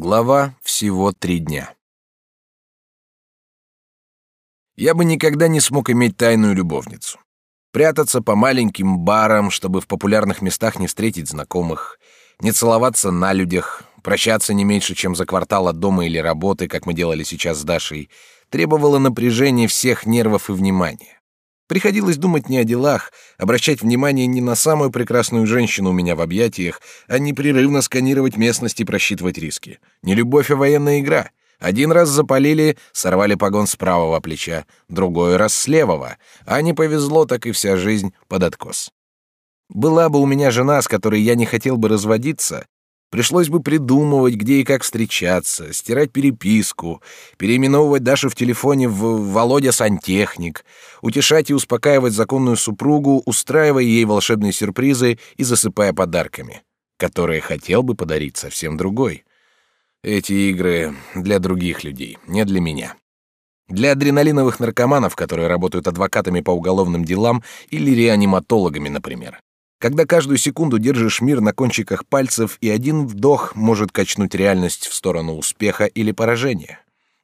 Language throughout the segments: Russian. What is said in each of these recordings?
Глава всего три дня. Я бы никогда не смог иметь тайную любовницу. Прятаться по маленьким барам, чтобы в популярных местах не встретить знакомых, не целоваться на людях, прощаться не меньше, чем за квартал от дома или работы, как мы делали сейчас с Дашей, требовало напряжения всех нервов и внимания. Приходилось думать не о делах, обращать внимание не на самую прекрасную женщину у меня в объятиях, а непрерывно сканировать местность и просчитывать риски. Не любовь, а военная игра. Один раз запалили, сорвали погон с правого плеча, другой раз с левого, а не повезло, так и вся жизнь под откос. Была бы у меня жена, с которой я не хотел бы разводиться, Пришлось бы придумывать, где и как встречаться, стирать переписку, переименовывать Дашу в телефоне в «Володя Сантехник», утешать и успокаивать законную супругу, устраивая ей волшебные сюрпризы и засыпая подарками, которые хотел бы подарить совсем другой. Эти игры для других людей, не для меня. Для адреналиновых наркоманов, которые работают адвокатами по уголовным делам или реаниматологами, например когда каждую секунду держишь мир на кончиках пальцев, и один вдох может качнуть реальность в сторону успеха или поражения.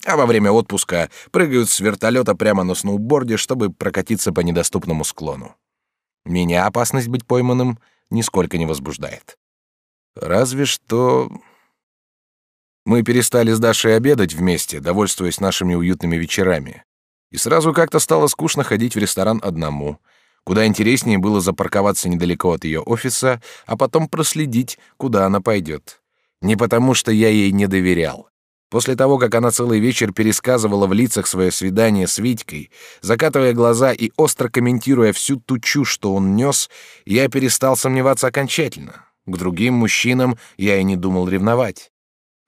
А во время отпуска прыгают с вертолета прямо на сноуборде, чтобы прокатиться по недоступному склону. Меня опасность быть пойманным нисколько не возбуждает. Разве что... Мы перестали с Дашей обедать вместе, довольствуясь нашими уютными вечерами. И сразу как-то стало скучно ходить в ресторан одному — Куда интереснее было запарковаться недалеко от ее офиса, а потом проследить, куда она пойдет. Не потому, что я ей не доверял. После того, как она целый вечер пересказывала в лицах свое свидание с Витькой, закатывая глаза и остро комментируя всю ту чушь, что он нес, я перестал сомневаться окончательно. К другим мужчинам я и не думал ревновать.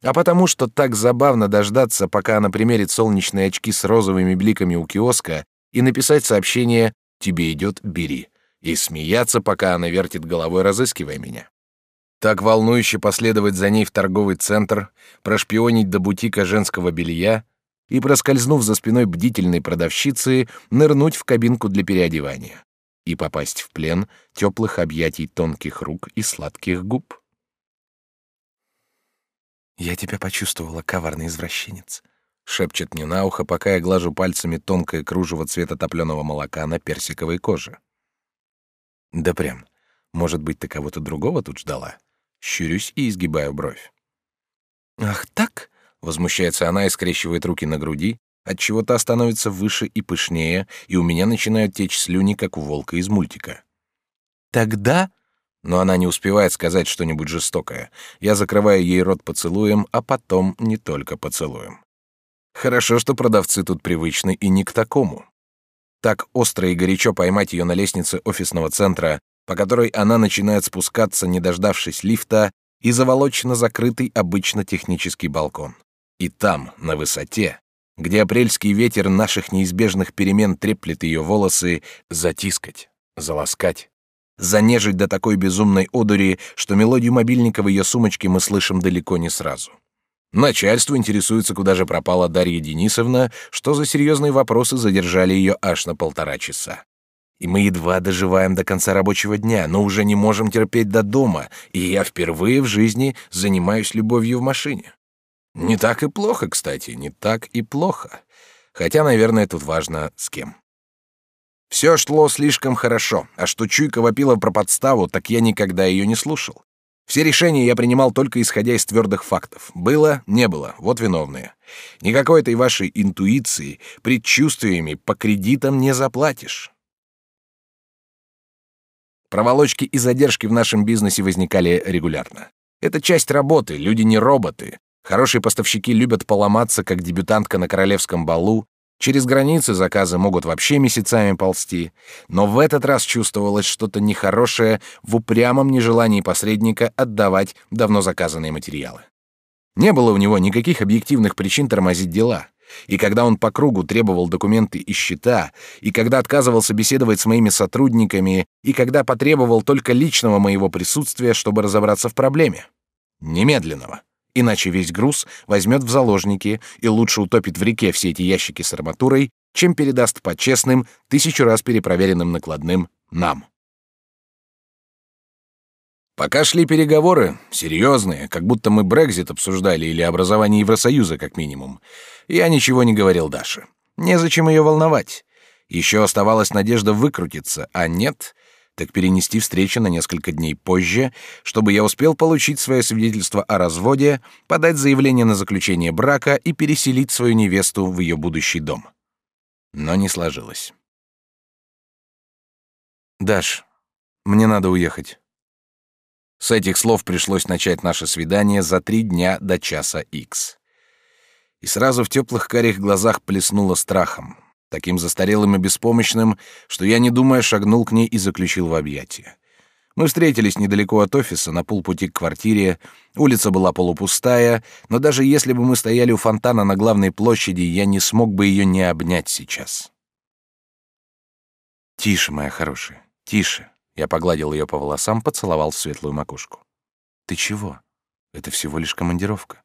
А потому что так забавно дождаться, пока она примерит солнечные очки с розовыми бликами у киоска, и написать сообщение тебе идет, бери. И смеяться, пока она вертит головой, разыскивая меня. Так волнующе последовать за ней в торговый центр, прошпионить до бутика женского белья и, проскользнув за спиной бдительной продавщицы, нырнуть в кабинку для переодевания и попасть в плен теплых объятий тонких рук и сладких губ. «Я тебя почувствовала, коварный извращенец», шепчет мне на ухо, пока я глажу пальцами тонкое кружево цвета топленого молока на персиковой коже. Да прям. Может быть, ты кого-то другого тут ждала? Щурюсь и изгибаю бровь. Ах, так? Возмущается она и скрещивает руки на груди, от чего то становится выше и пышнее, и у меня начинают течь слюни, как у волка из мультика. Тогда но она не успевает сказать что-нибудь жестокое. Я закрываю ей рот поцелуем, а потом не только поцелуем. Хорошо, что продавцы тут привычны и не к такому. Так остро и горячо поймать ее на лестнице офисного центра, по которой она начинает спускаться, не дождавшись лифта, и заволочь на закрытый обычно технический балкон. И там, на высоте, где апрельский ветер наших неизбежных перемен треплет ее волосы, затискать, заласкать, занежить до такой безумной одури, что мелодию мобильника в ее сумочке мы слышим далеко не сразу. Начальство интересуется, куда же пропала Дарья Денисовна, что за серьезные вопросы задержали ее аж на полтора часа. И мы едва доживаем до конца рабочего дня, но уже не можем терпеть до дома, и я впервые в жизни занимаюсь любовью в машине. Не так и плохо, кстати, не так и плохо. Хотя, наверное, тут важно с кем. Все шло слишком хорошо, а что Чуйка вопила про подставу, так я никогда ее не слушал. Все решения я принимал только исходя из твердых фактов. Было, не было, вот виновные. Никакой этой вашей интуиции, предчувствиями по кредитам не заплатишь. Проволочки и задержки в нашем бизнесе возникали регулярно. Это часть работы, люди не роботы. Хорошие поставщики любят поломаться, как дебютантка на королевском балу, Через границы заказы могут вообще месяцами ползти, но в этот раз чувствовалось что-то нехорошее в упрямом нежелании посредника отдавать давно заказанные материалы. Не было у него никаких объективных причин тормозить дела. И когда он по кругу требовал документы и счета, и когда отказывался беседовать с моими сотрудниками, и когда потребовал только личного моего присутствия, чтобы разобраться в проблеме. Немедленного иначе весь груз возьмет в заложники и лучше утопит в реке все эти ящики с арматурой, чем передаст по честным, тысячу раз перепроверенным накладным нам. Пока шли переговоры, серьезные, как будто мы Брекзит обсуждали или образование Евросоюза как минимум, я ничего не говорил Даше. Незачем ее волновать. Еще оставалась надежда выкрутиться, а нет, так перенести встречу на несколько дней позже, чтобы я успел получить свое свидетельство о разводе, подать заявление на заключение брака и переселить свою невесту в ее будущий дом. Но не сложилось. «Даш, мне надо уехать». С этих слов пришлось начать наше свидание за три дня до часа икс. И сразу в теплых карих глазах плеснуло страхом, таким застарелым и беспомощным, что я, не думая, шагнул к ней и заключил в объятия. Мы встретились недалеко от офиса, на полпути к квартире. Улица была полупустая, но даже если бы мы стояли у фонтана на главной площади, я не смог бы ее не обнять сейчас. «Тише, моя хорошая, тише», я погладил ее по волосам, поцеловал в светлую макушку. «Ты чего? Это всего лишь командировка».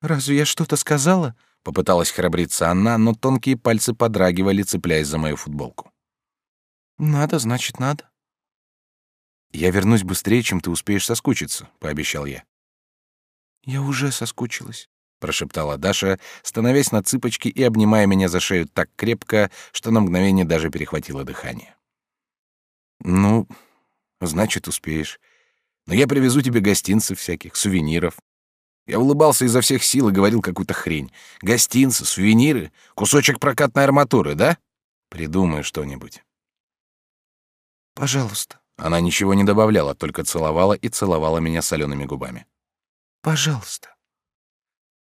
«Разве я что-то сказала?» — попыталась храбриться она, но тонкие пальцы подрагивали, цепляясь за мою футболку. «Надо, значит, надо». «Я вернусь быстрее, чем ты успеешь соскучиться», — пообещал я. «Я уже соскучилась», — прошептала Даша, становясь на цыпочки и обнимая меня за шею так крепко, что на мгновение даже перехватило дыхание. Ну, значит, успеешь. Но я привезу тебе гостинцев всяких, сувениров. Я улыбался изо всех сил и говорил какую-то хрень. Гостинцы, сувениры, кусочек прокатной арматуры, да? Придумай что-нибудь. Пожалуйста. Она ничего не добавляла, только целовала и целовала меня солеными губами. Пожалуйста.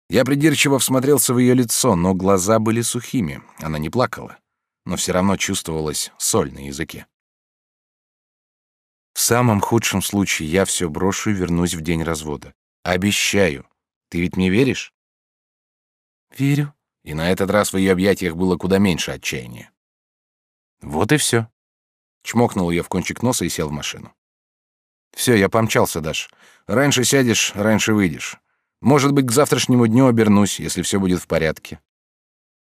Я придирчиво всмотрелся в ее лицо, но глаза были сухими. Она не плакала, но все равно чувствовалась соль на языке. В самом худшем случае я все брошу и вернусь в день развода. Обещаю. Ты ведь мне веришь? Верю. И на этот раз в ее объятиях было куда меньше отчаяния. Вот и все. Чмокнул ее в кончик носа и сел в машину. Все, я помчался, Даш. Раньше сядешь, раньше выйдешь. Может быть, к завтрашнему дню обернусь, если все будет в порядке.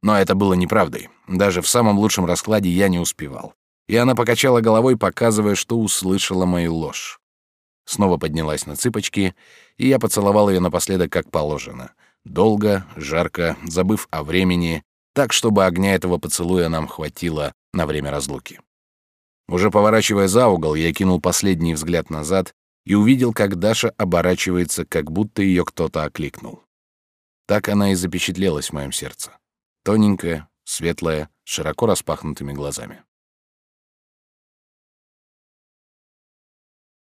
Но это было неправдой. Даже в самом лучшем раскладе я не успевал и она покачала головой, показывая, что услышала мою ложь. Снова поднялась на цыпочки, и я поцеловал ее напоследок как положено. Долго, жарко, забыв о времени, так, чтобы огня этого поцелуя нам хватило на время разлуки. Уже поворачивая за угол, я кинул последний взгляд назад и увидел, как Даша оборачивается, как будто ее кто-то окликнул. Так она и запечатлелась в моем сердце. Тоненькая, светлая, широко распахнутыми глазами.